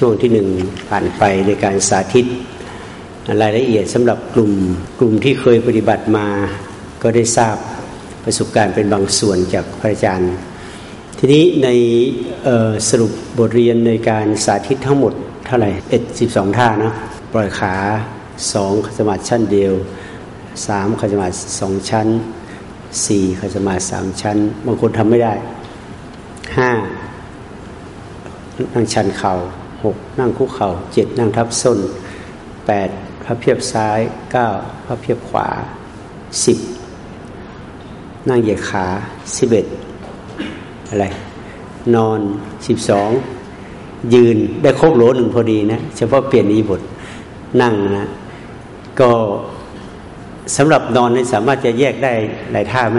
ช่วงที่หนึ่งผ่านไปในการสาธิต รายละเอียดสำหรับกลุ่มกลุ่มที่เคยปฏิบัติมา ก็ได้ทราบประสบการณ์เป็นบางส่วนจากพระอาจารย์ ทีนี้ในสรุปบทเรียนในการสาธิตทั้งหมดเท่าไหร่เอ็ดสิบสองท่านะปล่อยขาสองขจมาชั้นเดียวสามขจมาสองชั้นสี่ขจมาสามชั้น บางคนทำไม่ได้ห้านั่งชันเขา่า หกนั่งคุกเขา่าเจ็ดนั่งทับส้นแปดพับเพียบซ้ายเก้าพับเพียบขวาสิบนั่งเหยียดขาสิบเอ็ดอะไรนอนสิบสองยืนได้ครบโหลหนึ่งพอดีนะเฉพาะเปลี่ยนอีบทนั่งนะ ก็สำหรับนอนนี่สามารถจะแยกได้หลายท่าไหม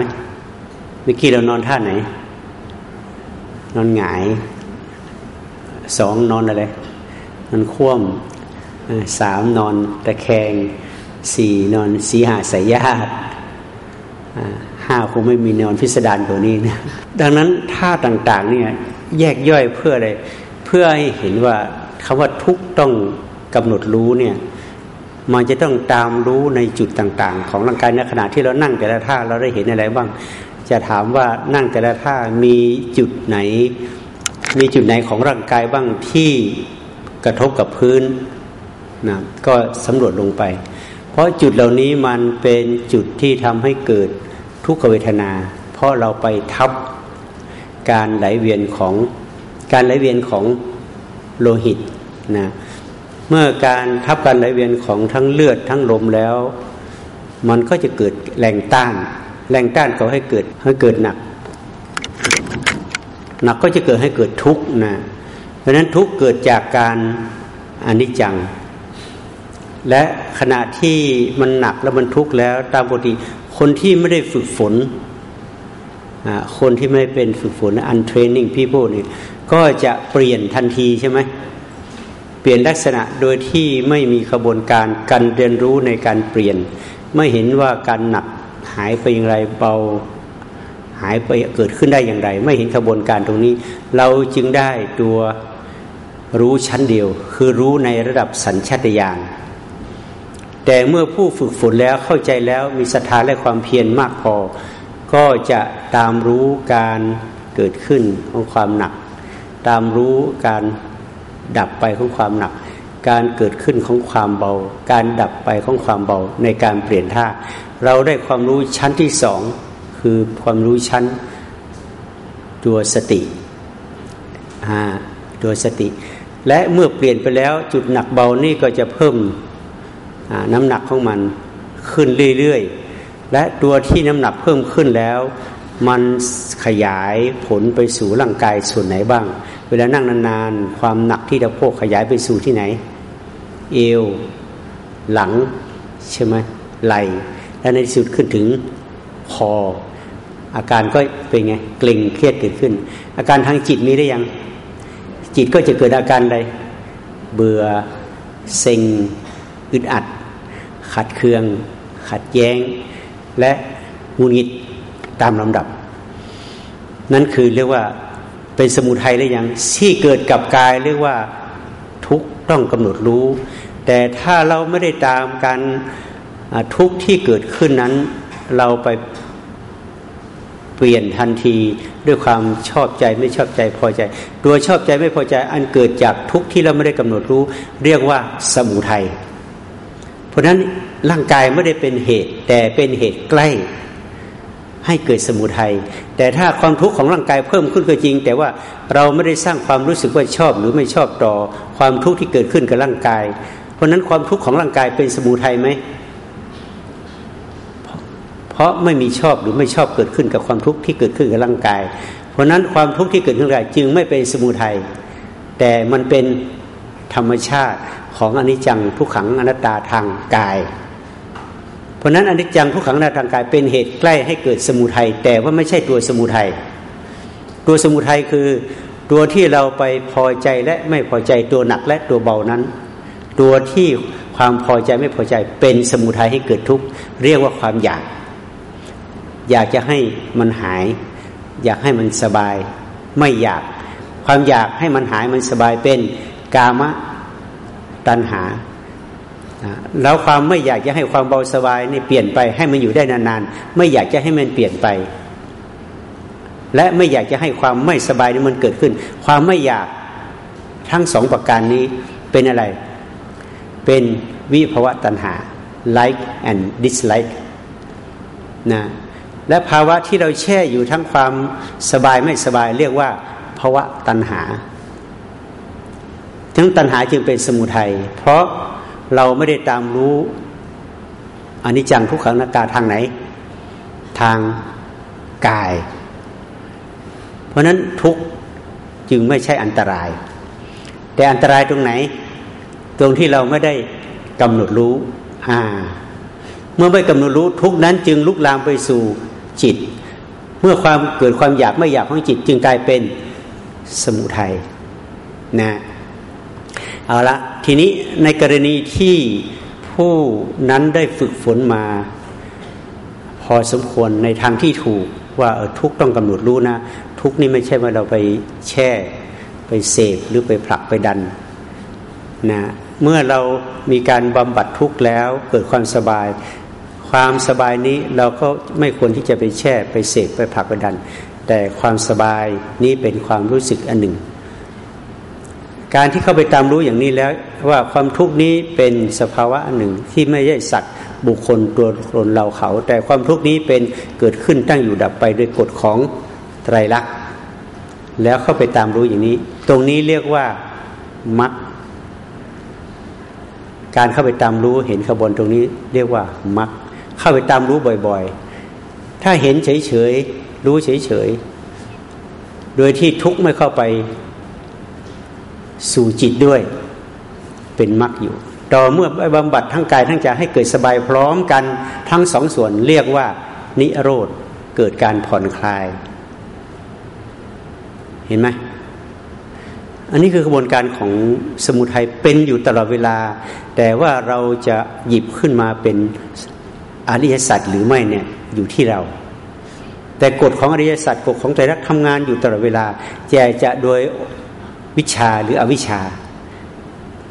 เมื่อกี้เรานอนท่าไหน นอนหงาย สองนอนอะไรนอนคว่ำสามนอนตะแคงสี่นอนสีหาสายญาติห้าคงไม่มีนอนพิสดารตัวนี้นะดังนั้นท่าต่างๆเนี่ยแยกย่อยเพื่ออะไรเพื่อให้เห็นว่าคำว่าทุกต้องกำหนดรู้เนี่ยมันจะต้องตามรู้ในจุดต่าง ๆ ของร่างกายในขณะที่เรานั่งแต่ละท่าเราได้เห็นอะไรบ้าง จะถามว่านั่งแต่ละท่ามีจุดไหน มีจุดไหนของร่างกายบ้างที่กระทบกับพื้นนะก็สำรวจลงไป เพราะจุดเหล่านี้มันเป็นจุดที่ทำให้เกิดทุกขเวทนา เพราะเราไปทับการไหลเวียนของการไหลเวียนของโลหิตนะเมื่อการทับการไหลเวียนของทั้งเลือดทั้งลมแล้ว มันก็จะเกิดแรงต้าน แรงต้านก็ให้เกิดให้เกิดหนัก นักก็จะเกิดให้เกิดทุกข์นะเพราะฉะนั้นทุกข์เกิดจากการอนิจจัง และขณะที่มันหนักแล้วมันทุกข์แล้ว ตามปกติคนที่ไม่ได้ฝึกฝนคนที่ไม่เป็นฝึกฝน untraining people นี่ก็จะเปลี่ยนทันทีใช่ไหมเปลี่ยนลักษณะโดยที่ไม่มีขบวนการการเรียนรู้ในการเปลี่ยน ไม่เห็นว่าการหนักหายไปอย่างไรเบา หายไปเกิดขึ้นได้อย่างไร ไม่เห็นขบวนการตรงนี้ เราจึงได้ตัวรู้ชั้นเดียว คือรู้ในระดับสัญชาตญาณแต่เมื่อผู้ฝึกฝนแล้วเข้าใจแล้วมีศรัทธาและความเพียรมากพอ ก็จะตามรู้การเกิดขึ้นของความหนัก ตามรู้การดับไปของความหนัก การเกิดขึ้นของความเบา การดับไปของความเบาในการเปลี่ยนท่า เราได้ความรู้ชั้นที่สอง คือความรู้ชั้นตัวสติตัวสติ และเมื่อเปลี่ยนไปแล้วจุดหนักเบานี่ก็จะเพิ่มน้ำหนักของมันขึ้นเรื่อยๆ และตัวที่น้ำหนักเพิ่มขึ้นแล้ว มันขยายผลไปสู่ร่างกายส่วนไหนบ้าง เวลานั่งนานๆ ความหนักที่ตะโพกขยายไปสู่ที่ไหน เอว หลังใช่ไหมไหลและในที่สุดขึ้นถึงคอ อาการก็เป็นไงเกร็งเครียดเกิดขึ้น อาการทางจิตมีได้ยัง จิตก็จะเกิดอาการใด เบื่อเซ็งอึดอัด ขัดเคือง ขัดแย้ง และงูงิดตามลำดับ นั่นคือเรียกว่าเป็นสมุทัยหรือยังที่เกิดกับกายเรียกว่าทุกต้องกำหนดรู้ แต่ถ้าเราไม่ได้ตามการทุกที่เกิดขึ้นนั้น เราไป เปลี่ยนทันทีด้วยความชอบใจไม่ชอบใจพอใจ ตัวชอบใจไม่พอใจอันเกิดจากทุกข์ที่เราไม่ได้กำหนดรู้ เรียกว่าสมุทัยเพราะฉะนั้นร่างกายไม่ได้เป็นเหตุ แต่เป็นเหตุใกล้ ให้เกิดสมุทัยแต่ถ้าความทุกข์ของร่างกายเพิ่มขึ้นก็จริง แต่ว่าเราไม่ได้สร้างความรู้สึกว่าชอบหรือไม่ชอบต่อความทุกข์ที่เกิดขึ้นกับร่างกาย เพราะนั้นความทุกข์ของร่างกายเป็นสมุทัยไหม เพราะไม่มีชอบหรือไม่ชอบเกิดขึ้นกับความทุกข์ที่เกิดขึ้นกับร่างกาย เพราะนั้นความทุกข์ที่เกิดขึ้นกับกายจึงไม่เป็นสมุทัยแต่มันเป็นธรรมชาติของอนิจจังทุกขังอนัตตาทางกาย เพราะนั้นอนิจจังทุกขังอนัตตาทางกาย เป็นเหตุใกล้ให้เกิดสมุทัยแต่ว่าไม่ใช่ตัวสมุทัยตัวสมุทัยคือตัวที่เราไปพอใจและไม่พอใจตัวหนักและตัวเบานั้น ตัวที่ความพอใจไม่พอใจเป็นสมุทัยให้เกิดทุกข์เรียกว่าความอยาก อยากจะให้มันหาย อยากให้มันสบาย ไม่อยาก ความอยากให้มันหายมันสบายเป็นกามะตัณหาแล้วความไม่อยากจะให้ความเบาสบายนี่เปลี่ยนไปให้มันอยู่ได้นานๆ ไม่อยากจะให้มันเปลี่ยนไป และไม่อยากจะให้ความไม่สบายนี่มันเกิดขึ้น ความไม่อยากทั้งสองประการนี้เป็นอะไร เป็นวิภวะตัณหา like and dislike นะ และภาวะที่เราแช่อยู่ทั้งความสบายไม่สบาย เรียกว่าภาวะตัณหา ทั้งตัณหาจึงเป็นสมุทัย เพราะเราไม่ได้ตามรู้อนิจจังทุกขังนาตาทางไหน ทางกาย เพราะนั้นทุกจึงไม่ใช่อันตราย แต่อันตรายตรงไหน ตรงที่เราไม่ได้กำหนดรู้อ่าเมื่อไม่กำหนดรู้ทุกนั้นจึงลุกลามไปสู่ จิต เมื่อความเกิดความอยากไม่อยากของจิต จึงกลายเป็นสมุทัยนะเอาละทีนี้ในกรณีที่ผู้นั้นได้ฝึกฝนมา พอสมควรในทางที่ถูกว่าเออทุกต้องกำหนดรู้นะ ทุกนี่ไม่ใช่ว่าเราไปแช่ ไปเสพหรือไปผลักไปดันนะเมื่อเรามีการบำบัดทุกข์แล้วเกิดความสบาย ความสบายนี้เราก็ไม่ควรที่จะไปแช่ไปเสพไปผลักไปดัน แต่ความสบายนี้เป็นความรู้สึกอันหนึ่ง การที่เข้าไปตามรู้อย่างนี้แล้วว่าความทุกข์นี้เป็นสภาวะอันหนึ่งที่ไม่ใช่สัตว์บุคคลตัวตนเราเขา แต่ความทุกข์นี้เป็นเกิดขึ้นตั้งอยู่ดับไปโดยกฎของไตรลักษณ์แล้วเข้าไปตามรู้อย่างนี้ ตรงนี้เรียกว่ามักการเข้าไปตามรู้เห็นขบวนตรงนี้เรียกว่ามัก เข้าไปตามรู้บ่อย ๆ ถ้าเห็นเฉยๆรู้เฉยๆโดยที่ทุกข์ไม่เข้าไปสู่จิตด้วย เป็นมรรคอยู่ ต่อเมื่อบำบัดทั้งกายทั้งใจให้เกิดสบายพร้อมกันทั้งสองส่วนเรียกว่า นิโรธเกิดการผ่อนคลาย เห็นไหมอันนี้คือกระบวนการของสมุทัยเป็นอยู่ตลอดเวลา แต่ว่าเราจะหยิบขึ้นมาเป็น อริยสัจหรือไม่เนี่ยอยู่ที่เรา แต่กฎของอริยสัจกฎของใจรักทำงานอยู่ตลอดเวลาแต่จะโดยวิชาหรืออวิชา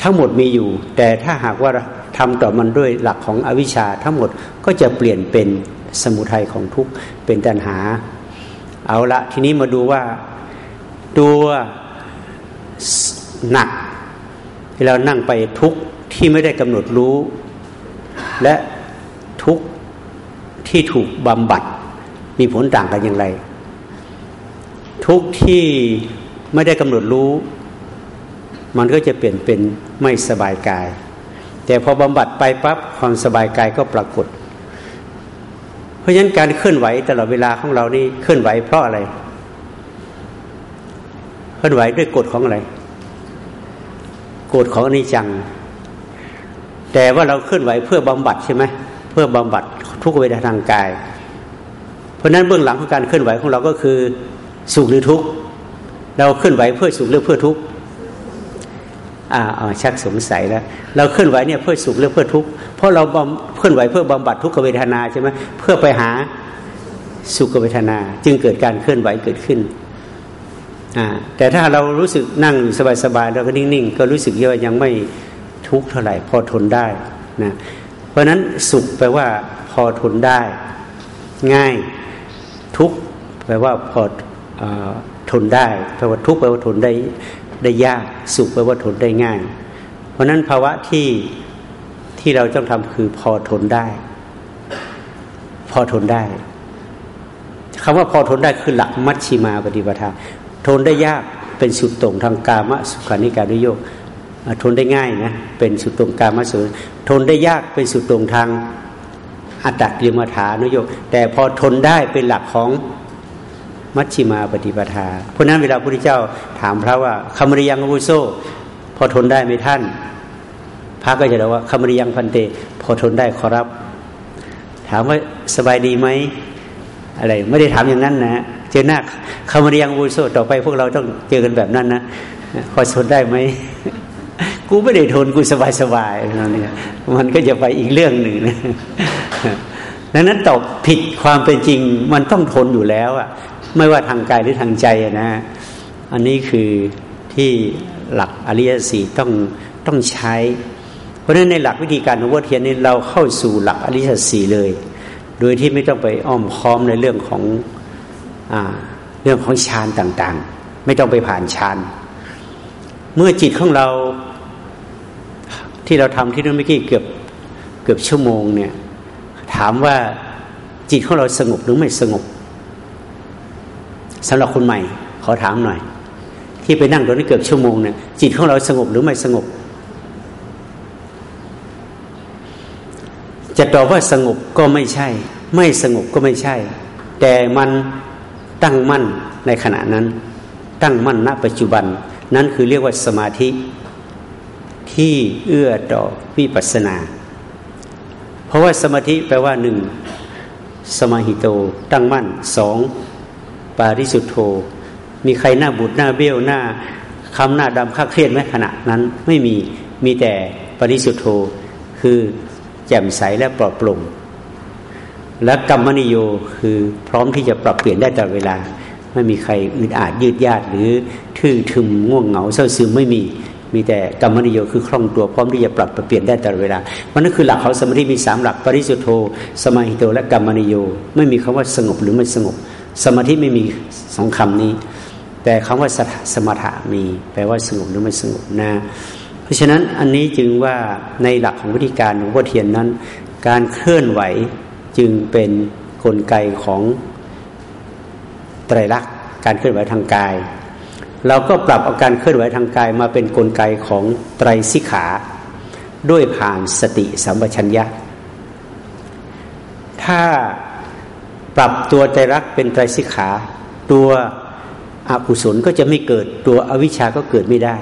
ทั้งหมดมีอยู่ แต่ถ้าหากว่าทำต่อมันด้วยหลักของอวิชชาทั้งหมดก็จะเปลี่ยนเป็นสมุทัยของทุกเป็นตัณหา เอาละทีนี้มาดูว่าตัวหนักที่เรานั่งไปทุกที่ไม่ได้กำหนดรู้ และ ทุกที่ถูกบำบัดมีผลต่างกันอย่างไร ทุกที่ไม่ได้กำหนดรู้ มันก็จะเปลี่ยนเป็นไม่สบายกาย แต่พอบำบัดไปปั๊บความสบายกายก็ปรากฏ เพราะฉะนั้นการเคลื่อนไหวตลอดเวลาของเรานี่เคลื่อนไหวเพราะอะไร เคลื่อนไหวด้วยกฎของอะไรกฎของอนิจจัง แต่ว่าเราเคลื่อนไหวเพื่อบำบัดใช่ไหม เพื่อบำบัดทุกเวทนาทางกาย เพราะนั้นเบื้องหลังของการเคลื่อนไหวของเราก็คือสุขหรือทุกข์เราเคลื่อนไหวเพื่อสุขหรือเพื่อทุกข์อ่าอ่าชักสงสัยแล้ว เราเคลื่อนไหวเนี่ยเพื่อสุขหรือเพื่อทุกข์เพราะเราเคลื่อนไหวเพื่อบำบัดทุกขเวทนาใช่ไหมเพื่อไปหาสุขเวทนา จึงเกิดการเคลื่อนไหวเกิดขึ้นอ่าแต่ถ้าเรารู้สึกนั่งสบายๆเราก็นิ่งๆ ก็รู้สึกว่ายังไม่ทุกข์เท่าไหร่พอทนได้นะ ราะนั้นสุขแปลว่าพอทนได้ ง่ายทุกแปลว่าพออทนได้แปลว่าทุกแปลว่าทนได้ได้ยาก สุขแปลว่าทนได้ง่าย เพราะนั้นภาวะที่ที่เราต้องทำคือพอทนได้ พอทนได้คำว่าพอทนได้คือหลักมัชชิมาปฏิปทาทนได้ยากเป็นสุดตรงทางกามะสุขานิการุโยก ทนได้ง่ายนะเป็นสุดตรงกามะสุทนได้ยากเป็นสุดตรงทางอัตตกิมฐานุโยกแต่พอทนได้เป็นหลักของมัชชิมาปฏิปทา เพราะนั้นเวลาพระพุทธเจ้าถามพระว่าคำริยังอุโซ พอทนได้ไหมท่าน พระก็จะบอกว่าคำริยังพันเต พอทนได้ขอรับ ถามว่าสบายดีไหมอะไร ไม่ได้ถามอย่างนั้นนะเจอหน้าคำริยังอุโซต่อไปพวกเราต้องเจอกันแบบนั้นนะพอทนได้ไหม กูไม่ได้ทนกูสบายสบายนั่นเองมันก็จะไปอีกเรื่องหนึ่งนะดังนั้นตอบผิดความเป็นจริงมันต้องทนอยู่แล้วอะไม่ว่าทางกายหรือทางใจนะ อันนี้คือที่หลักอริยสีต้องต้องใช้ เพราะฉะนั้นในหลักวิธีการของวัดเทียนนี่เราเข้าสู่หลักอริยสีเลย โดยที่ไม่ต้องไปอ้อมค้อมในเรื่องของอเรื่องของฌานต่างๆ ไม่ต้องไปผ่านฌานเมื่อจิตของเรา ที่เราทำที่นั่นเมื่อกี้เกือบเกือบชั่วโมงเนี่ย ถามว่าจิตของเราสงบหรือไม่สงบสำหรับคนใหม่ ขอถามหน่อย ที่ไปนั่งตรงนี้เกือบชั่วโมงเนี่ยจิตของเราสงบหรือไม่สงบ จะตอบว่าสงบก็ไม่ใช่ ไม่สงบก็ไม่ใช่ แต่มันตั้งมั่นในขณะนั้น ตั้งมั่นณปัจจุบัน นั้นคือเรียกว่าสมาธิ ที่เอื้อต่อวิปัสนา เพราะว่าสมาธิแปลว่าหนึ่งสมาหิโตตั้งมั่นสองปาริสุทธโธ มีใครหน้าบุดหน้าเบี้ยวหน้าคำหน้าดำข้าเครียดไหมขณะนั้นไม่มีมีแต่ปาริสุทธโธ คือแจ่มใสและปลอดโปร่งและกรรมนิโยคือพร้อมที่จะปรับเปลี่ยนได้ตลอดเวลา ไม่มีใครอึดอัดยืดยาดหรือทื่อทึมง่วงเหงาเศร้าซึมไม่มี มีแต่กรรมนิโยคือคล่องตัวพร้อมที่จะปรับเปลี่ยนได้ตลอดเวลามันนั่นคือหลักของสมาธิมีสามหลักปริสุทธโธสมาหิโตและกรรมนิโยไม่มีคำว่าสงบหรือไม่สงบ สมาธิไม่มีสองคำนี้ แต่คำว่าสมถะมี แปลว่าสงบหรือไม่สงบนะเพราะฉะนั้นอันนี้จึงว่าในหลักของวิธีการหลวงพ่อเทียนนั้น การเคลื่อนไหวจึงเป็นนกลไกของไตรลักษณ์การเคลื่อนไหวทางกาย เราก็ปรับอาการเคลื่อนไหวทางกายมาเป็นนกลไกของไตรสิขา ด้วยผ่านสติสัมปชัญญะ ถ้าปรับตัวไตรลักษณ์เป็นไตรสิขา ตัวอกุศลก็จะไม่เกิดตัวอวิชชาก็เกิดไม่ได้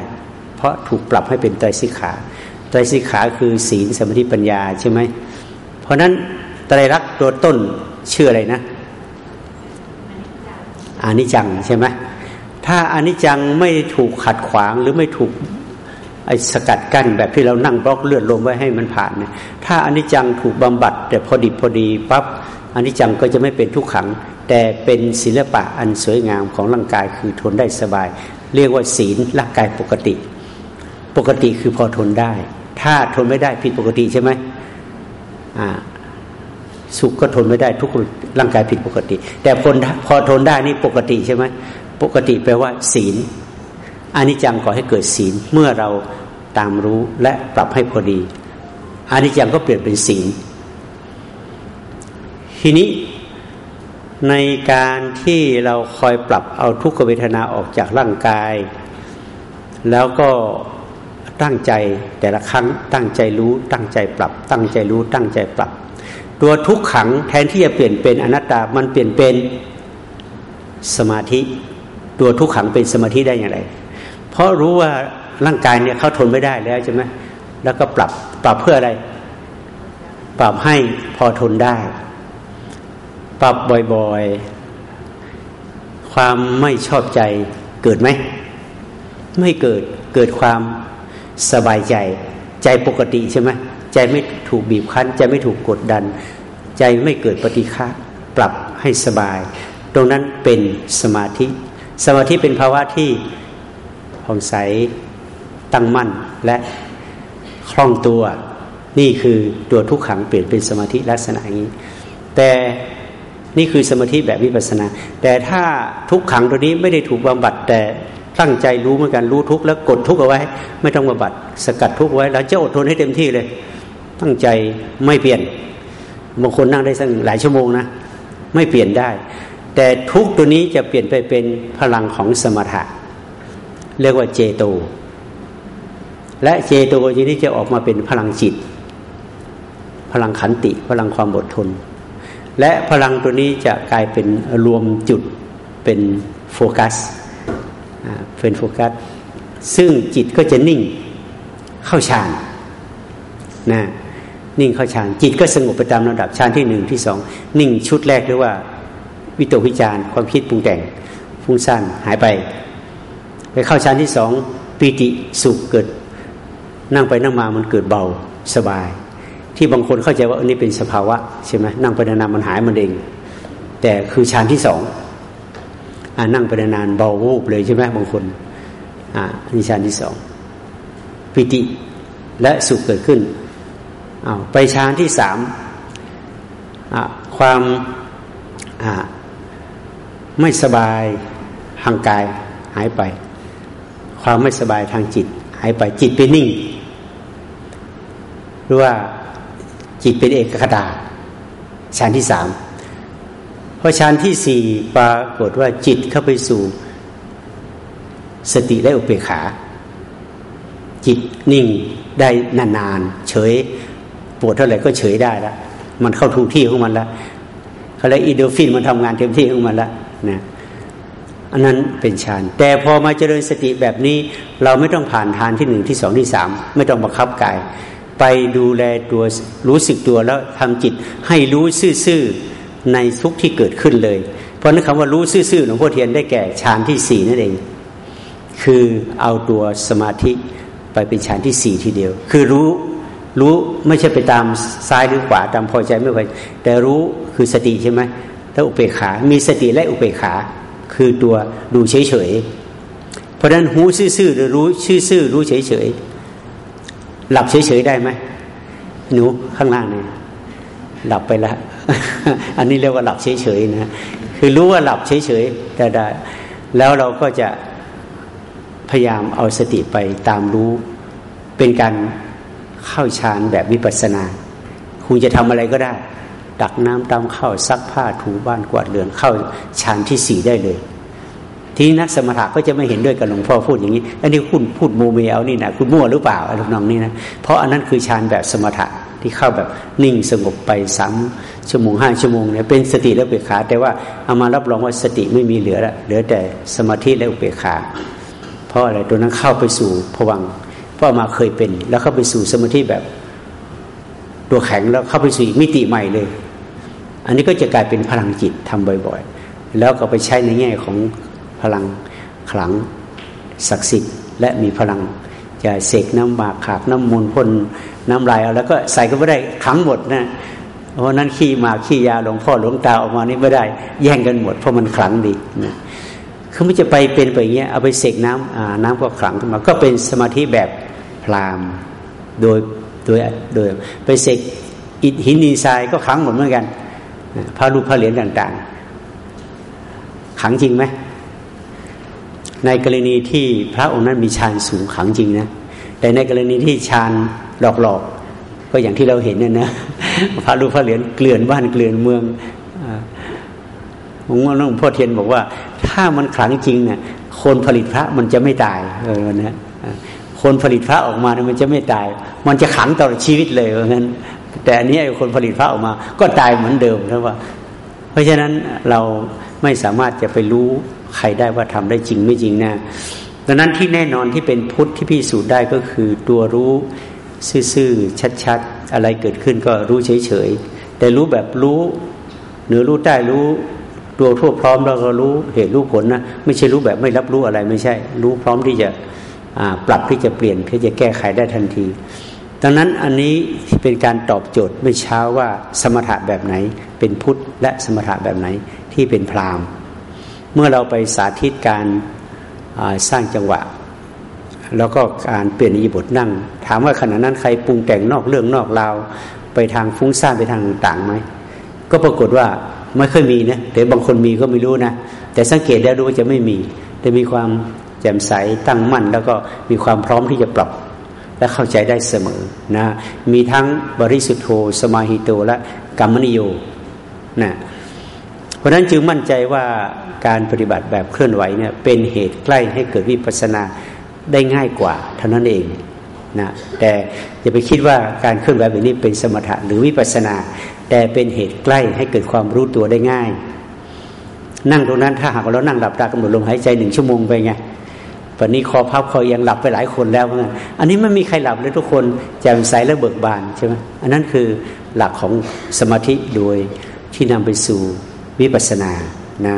เพราะถูกปรับให้เป็นไตรสิขาไตรสิขาคือศีลสมาธิปัญญาใช่ไหมเพราะนั้นไตรลักษณ์ตัวต้นชื่ออะไรนะอานิจังใช่ไหม ถ้าอนิจจังไม่ถูกขัดขวางหรือไม่ถูกไอ้สกัดกั้นแบบที่เรานั่งบล็อกเลือดลมไว้ให้มันผ่านเนี่ยถ้าอนิจจังถูกบำบัด แต่พอดีพอดีปั๊บอนิจจังก็จะไม่เป็นทุกขัง แต่เป็นศิลปะอันสวยงามของร่างกายคือทนได้สบาย เรียกว่าศีลร่างกายปกติ ปกติคือพอทนได้ ถ้าทนไม่ได้ผิดปกติใช่ไหมอ่าสุขก็ทนไม่ได้ทุกร่างกายผิดปกติ แต่คนพอทนได้นี่ปกติใช่ไหม ปกติแปลว่า ศีลอานิจจังก่อให้เกิดศีลเมื่อเราตามรู้และปรับให้พอดีอานิจจังก็เปลี่ยนเป็นศีลทีนี้ในการที่เราคอยปรับเอาทุกขเวทนาออกจากร่างกาย แล้วก็ตั้งใจแต่ละครั้งตั้งใจรู้ ตั้งใจปรับ ตั้งใจรู้ ตั้งใจปรับ ตัวทุกขังแทนที่จะเปลี่ยนเป็นอนัตตามันเปลี่ยนเป็นสมาธิ ตัวทุกขังเป็นสมาธิได้อย่างไร เพราะรู้ว่าร่างกายเนี่ยเขาทนไม่ได้แล้วใช่ไหมแล้วก็ปรับปรับเพื่ออะไร ปรับให้พอทนได้ ปรับบ่อยๆ ความไม่ชอบใจเกิดไหม ไม่เกิดเกิดความสบายใจ ใจปกติใช่ไหมใจไม่ถูกบีบคั้นใจไม่ถูกกดดัน ใจไม่เกิดปฏิฆะปรับให้สบาย ตรงนั้นเป็นสมาธิ สมาธิเป็นภาวะที่ผ่องใสตั้งมั่นและคล่องตัว นี่คือตัวทุกขังเปลี่ยนเป็นสมาธิลักษณะนี้ แต่นี่คือสมาธิแบบวิปัสนา แต่ถ้าทุกขังตัวนี้ไม่ได้ถูกบำบัดแต่ตั้งใจรู้เหมือนกันรู้ทุกแล้วกดทุกเอาไว้ ไม่ต้องบำบัดสกัดทุกไว้ แล้วจะอดทนให้เต็มที่เลย ตั้งใจไม่เปลี่ยนบางคนนั่งได้สักหลายชั่วโมงนะไม่เปลี่ยนได้ แต่ทุกตัวนี้จะเปลี่ยนไปเป็นพลังของสมถะ เรียกว่าเจโต และเจโตทีนี้จะออกมาเป็นพลังจิต พลังขันติ พลังความอดทน และพลังตัวนี้จะกลายเป็นรวมจุดเป็นโฟกัสเป็นโฟกัส ซึ่งจิตก็จะนิ่งเข้าฌานนะนิ่งเข้าฌานจิตก็สงบไปตามลำดับฌานที่หนึ่งที่สองนิ่งชุดแรกเรียกว่า วิตกวิจารความคิดปรุงแต่งฟุ้งซ่านหายไป ไปเข้าชั้นที่สองปีติสุขเกิด นั่งไปนั่งมามันเกิดเบาสบาย ที่บางคนเข้าใจว่าอันนี้เป็นสภาวะใช่ไหมนั่งไปนานๆมันหายมันเอง แต่คือชั้นที่สองอนั่งไปนานๆเบาวูบเลยใช่ไหมบางคนอ่านี่ฌานที่สองปิติและสุขเกิดขึ้นอ้าวไปฌานที่สามความ ไม่สบายทางกายหายไป ความไม่สบายทางจิต หายไปจิตเป็นนิ่ง หรือว่าจิตเป็นเอกคตาฌานที่สามเพอฌานที่สี่ปรากฏว่าจิตเข้าไปสู่ สติและอุเบกขา จิตนิ่งได้นานๆเฉยปวดเท่าไหร่ก็เฉยได้ล้วมันเข้าถูกที่ของมันล้วเขาเลยอินโดฟินมันทำงานเต็มที่ของมันล้ว นะอันนั้นเป็นฌาน แต่พอมาเจริญสติแบบนี้ เราไม่ต้องผ่านทานที่หนึ่งที่สองที่สามไม่ต้องบังคับกาย ไปดูแลตัวรู้สึกตัวแล้วทำจิตให้รู้ซื่อๆในทุกที่เกิดขึ้นเลย เพราะนั้นคำว่ารู้ซื่อๆหลวงพ่อเทียนได้แก่ฌานที่สี่นั่นเอง คือเอาตัวสมาธิไปเป็นฌานที่สี่ทีเดียว คือรู้รู้ไม่ใช่ไปตามซ้ายหรือขวาตามพอใจไม่พอใจแต่รู้คือสติใช่ไหม แล้วอุเบกขา มีสติและอุเบกขา คือตัวดูเฉยๆ เพราะฉะนั้นหูซื่อๆหรือรู้ชื่อๆรู้เฉยๆ หลับเฉยๆได้ไหมหนูข้างล่างเนี่ยหลับไปแล้วอันนี้เรียกว่าหลับเฉยๆนะคือรู้ว่าหลับเฉยๆแต่ได้แล้วเราก็จะพยายามเอาสติไปตามรู้ เป็นการเข้าฌานแบบวิปัสนา คุณจะทำอะไรก็ได้ ตักน้ำตามเข้าซักผ้าถูบ้านกวาดเรือนเข้าฌานที่สี่ได้เลย ทีนักสมถะก็จะไม่เห็นด้วยกับหลวงพ่อพูดอย่างนี้ อันนี้คุณพูดโมเมเอานี่นะคุณมั่วหรือเปล่าอะไรน้องนี่นะเพราะอันนั้นคือฌานแบบสมถะที่เข้าแบบนิ่งสงบไปสามชั่วโมงห้าชั่วโมงเนี่ยเป็นสติและเบกขา แต่ว่าเอามารับรองว่าสติไม่มีเหลือละเหลือแต่สมาธิและอุเบกขา เพราะอะไรตัวนั้นเข้าไปสู่ผวังราะมาเคยเป็น แล้วเข้าไปสู่สมาธิแบบตัวแข็งแล้วเข้าไปสู่มิติใหม่เลย อันนี้ก็จะกลายเป็นพลังจิตทำบ่อยๆ แล้วก็ไปใช้ในแง่ของพลังขลังศักดิ์สิทธิ์ และมีพลังจะเสกน้ำหมากขากน้ำมูลพ่นน้ำลายเอาแล้วก็ใส่ก็ไม่ได้ขังหมดนะเพราะนั้นขี้มาขี้ยาหลวงพ่อหลวงตาออกมานี่ไม่ได้ แย่งกันหมดเพราะมันขลังดีนะคือมันจะไปเป็นไปอย่างเงี้ยเอาไปเสกน้ำอ่าน้ำก็ขลังขึ้นมา ก็เป็นสมาธิแบบพรามโดยโดยโดยไปเสกอิฐหินดินทรายก็ขลังหมดเหมือนกัน พระรูปพระเหรียญต่าง ๆ ขังจริงไหมในกรณีที่พระองค์นั้นมีฌานสูงขังจริงนะแต่ในกรณีที่ฌานหลอกๆก็อย่างที่เราเห็นเนี่ยนะพระรูปพระเหรียญเกลื่อนบ้านเกลื่อนเมืองผมว่าหลวงพ่อเทียนบอกว่า ถ้ามันขลังจริงเนี่ยคนผลิตพระมันจะไม่ตายเออนะคนผลิตพระออกมาเนี่ยมันจะไม่ตาย มันจะขังตลอดชีวิตเลยเพราะงั้น แต่อันนี้คนผลิตพระออกมา ก็ตายเหมือนเดิมนะว่า เพราะฉะนั้นเราไม่สามารถจะไปรู้ใครได้ว่าทำได้จริงไม่จริงนะดังนั้นที่แน่นอนที่เป็นพุทธที่พิสูจน์ได้ก็คือตัวรู้ซื่อๆชัดๆ อะไรเกิดขึ้นก็รู้เฉยๆ แต่รู้แบบรู้ เหนือรู้ใต้รู้ตัวทั่วพร้อมแล้วก็รู้เหตุรู้ผลนะไม่ใช่รู้แบบไม่รับรู้อะไรไม่ใช่ รู้พร้อมที่จะปรับที่จะเปลี่ยนที่อจะแก้ไขได้ทันที ดังนั้นอันนี้เป็นการตอบโจทย์ไม่เช้าว่าสมถะแบบไหนเป็นพุทธและสมถะแบบไหนที่เป็นพราหมณ์ เมื่อเราไปสาธิตการสร้างจังหวะ แล้วก็การเปลี่ยนอิบทนั่ง ถามว่าขณะนั้นใครปรุงแต่งนอกเรื่องนอกราวไปทางฟุ้งซ่านไปทางต่างไหมก็ปรากฏว่าไม่เคยมีนะแต่บางคนมีก็ไม่รู้นะแต่สังเกตแล้วดูว่าจะไม่มีแต่มีความแจ่มใสตั้งมั่น แล้วก็มีความพร้อมที่จะปรับ และเข้าใจได้เสมอนะมีทั้งบริสุทธโธสมาหิโตและกรรมนิโยนะเพราะนั้นจึงมั่นใจว่าการปฏิบัติแบบเคลื่อนไหวเนี่ยเป็นเหตุใกล้ให้เกิดวิปัสสนาได้ง่ายกว่าเท่านั้นเองนะแต่อย่าไปคิดว่าการเคลื่อนไหวแบบนี้เป็นสมถะหรือวิปัสสนา แต่เป็นเหตุใกล้ให้เกิดความรู้ตัวได้ง่าย นั่งตรงนั้นถ้าหากเรานั่งหลับตากำหนดลมหายใจหนึ่งชั่วโมงไปไง วันนี้คอพับคอยังหลับไปหลายคนแล้วอนกันอันนี้ไม่มีใครหลับเลยทุกคนแจ่มใสและเบิกบานใช่ไหมอันนั้นคือหลักของสมาธิโดยที่นำไปสู่วิปัสสนานะ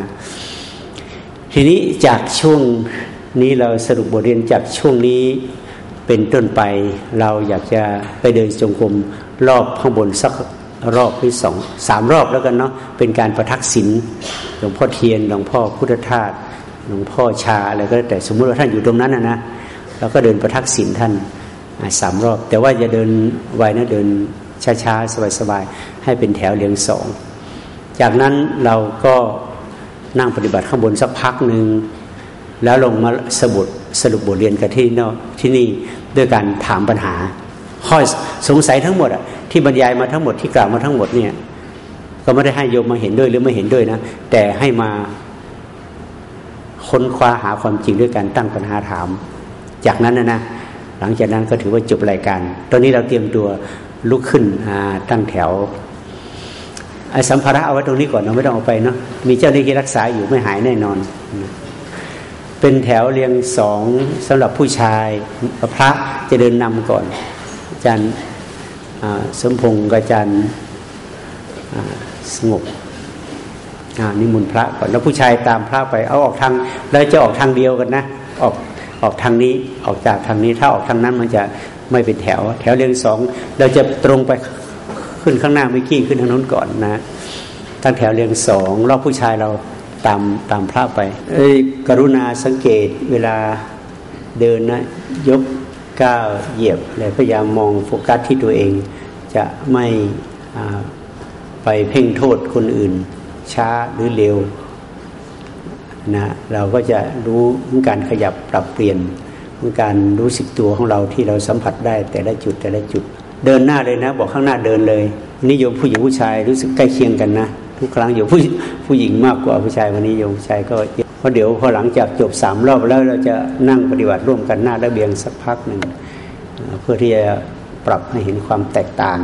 ทีนี้จากช่วงนี้เราสรุปบทเรียนจากช่วงนี้เป็นต้นไปเราอยากจะไปเดินจงกรมรอบข้างบนสักรอบที่สองสามรอบแล้วกันเนาะเป็นการประทักษิณหลวงพ่อเทียนหลวงพ่อพุทธทาส หลวงพ่อชาอะไรก็แต่สมมุติว่าท่านอยู่ตรงนั้นนะนะเราก็เดินประทักษิณท่านสามรอบ แต่ว่าอย่าเดินไวนะเดินช้าๆสบายๆให้เป็นแถวเรียงสองจากนั้นเราก็นั่งปฏิบัติข้างบนสักพักหนึ่งแล้วลงมาสรุปสรุปบทเรียนกันที่นที่นี่ด้วยการถามปัญหาข้อสงสัยทั้งหมดอะที่บรรยายมาทั้งหมดที่กล่าวมาทั้งหมดเนี่ยก็ไม่ได้ให้โยมมาเห็นด้วยหรือไม่เห็นด้วยนะ แต่ให้มา ค้นคว้าหาความจริงด้วยการตั้งปัญหาถาม จากนั้นนะนะหลังจากนั้นก็ถือว่าจบรายการ ตอนนี้เราเตรียมตัวลุกขึ้นตั้งแถวไอ้สัมภาระเอาไว้ตรงนี้ก่อนเราไม่ต้องเอาไปเนาะมีเจ้าหน้าที่รักษาอยู่ไม่หายแน่นอน เป็นแถวเรียงสองสำหรับผู้ชายพระจะเดินนำก่อนอาจารย์สมพงศ์กับอาจารย์สงบ นิมนต์พระก่อนแล้วผู้ชายตามพระไปเอาออกทางแล้วจะออกทางเดียวกันนะ ออกออกทางนี้ออกจากทางนี้ถ้าออกทางนั้นมันจะไม่เป็นแถว แถวเรียงสองเราจะตรงไปขึ้นข้างหน้าไม่กี้ขึ้นทางนู้นก่อนนะตั้งแถวเรียงสองรอบผู้ชายเราตามตามพระไป เอ้ยกรุณาสังเกตเวลาเดินนะยกก้าวเหยียบเลยพยายามมองโฟกัสที่ตัวเอง จะไม่ไปเพ่งโทษคนอื่น ช้าหรือเร็วนะเราก็จะรู้ถึงการขยับปรับเปลี่ยนถึงการรู้สึกตัวของเราที่เราสัมผัสได้แต่ละจุดแต่ละจุด เดินหน้าเลยนะ บอกข้างหน้าเดินเลยนิยมผู้หญิงผู้ชายรู้สึกใกล้เคียงกันนะทุกครั้งอยู่ผู้ผู้หญิงมากกว่าผู้ชายวันนี้โยมชายก็เพราะเดี๋ยวพอหลังจากจบสามรอบแล้วเราจะนั่งปฏิบัติร่วมกันหน้าระเบียงสักพักหนึ่งเพื่อที่จะปรับให้เห็นความแตกต่าง